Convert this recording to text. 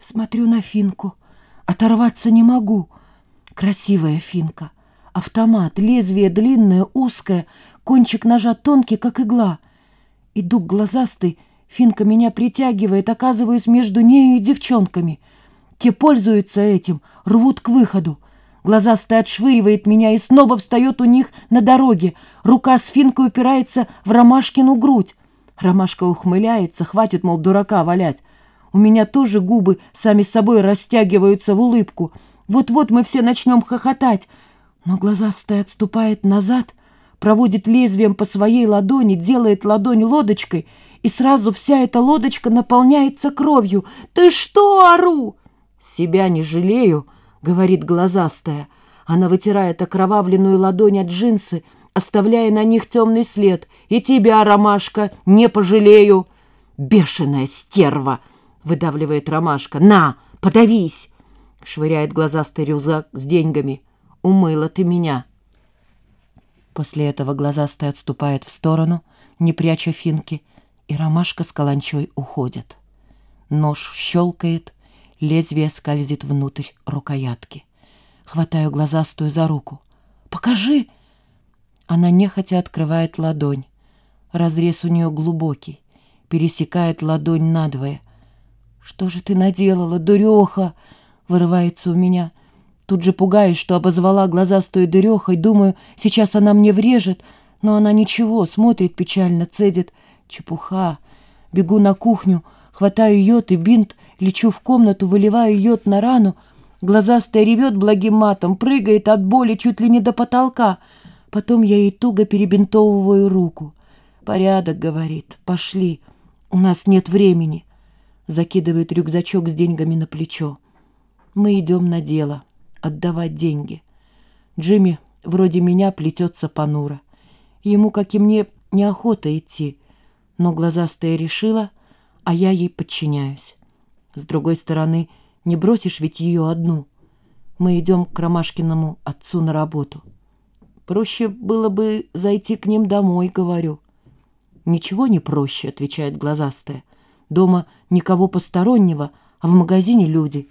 Смотрю на финку. Оторваться не могу. Красивая финка. Автомат, лезвие длинное, узкое, кончик ножа тонкий, как игла. Иду к глазастой, финка меня притягивает, оказываюсь между нею и девчонками. Те пользуются этим, рвут к выходу. Глазастая отшвыривает меня и снова встает у них на дороге. Рука с финкой упирается в Ромашкину грудь. Ромашка ухмыляется, хватит, мол, дурака валять. У меня тоже губы сами собой растягиваются в улыбку. Вот-вот мы все начнем хохотать. Но глазастая отступает назад, проводит лезвием по своей ладони, делает ладонь лодочкой, и сразу вся эта лодочка наполняется кровью. «Ты что, ору?» «Себя не жалею», — говорит глазастая. Она вытирает окровавленную ладонь от джинсы, оставляя на них темный след. «И тебя, Ромашка, не пожалею!» «Бешеная стерва!» — выдавливает Ромашка. «На, подавись!» — швыряет глазастый рюкзак с деньгами. «Умыла ты меня!» После этого глазастая отступает в сторону, не пряча финки, и Ромашка с каланчой уходят. Нож щелкает, лезвие скользит внутрь рукоятки. Хватаю глазастую за руку. «Покажи!» Она нехотя открывает ладонь. Разрез у нее глубокий, пересекает ладонь надвое — «Что же ты наделала, дуреха?» — вырывается у меня. Тут же пугаюсь, что обозвала глазастую дырехой, думаю, сейчас она мне врежет, но она ничего, смотрит печально, цедит. Чепуха. Бегу на кухню, хватаю йод и бинт, лечу в комнату, выливаю йод на рану. Глазастая ревет благим матом, прыгает от боли чуть ли не до потолка. Потом я ей туго перебинтовываю руку. «Порядок», — говорит, — «пошли, у нас нет времени» закидывает рюкзачок с деньгами на плечо. Мы идем на дело, отдавать деньги. Джимми, вроде меня, плетется понуро. Ему, как и мне, неохота идти, но глазастая решила, а я ей подчиняюсь. С другой стороны, не бросишь ведь ее одну. Мы идем к Ромашкиному отцу на работу. Проще было бы зайти к ним домой, говорю. Ничего не проще, отвечает глазастая. Дома никого постороннего, а в магазине люди.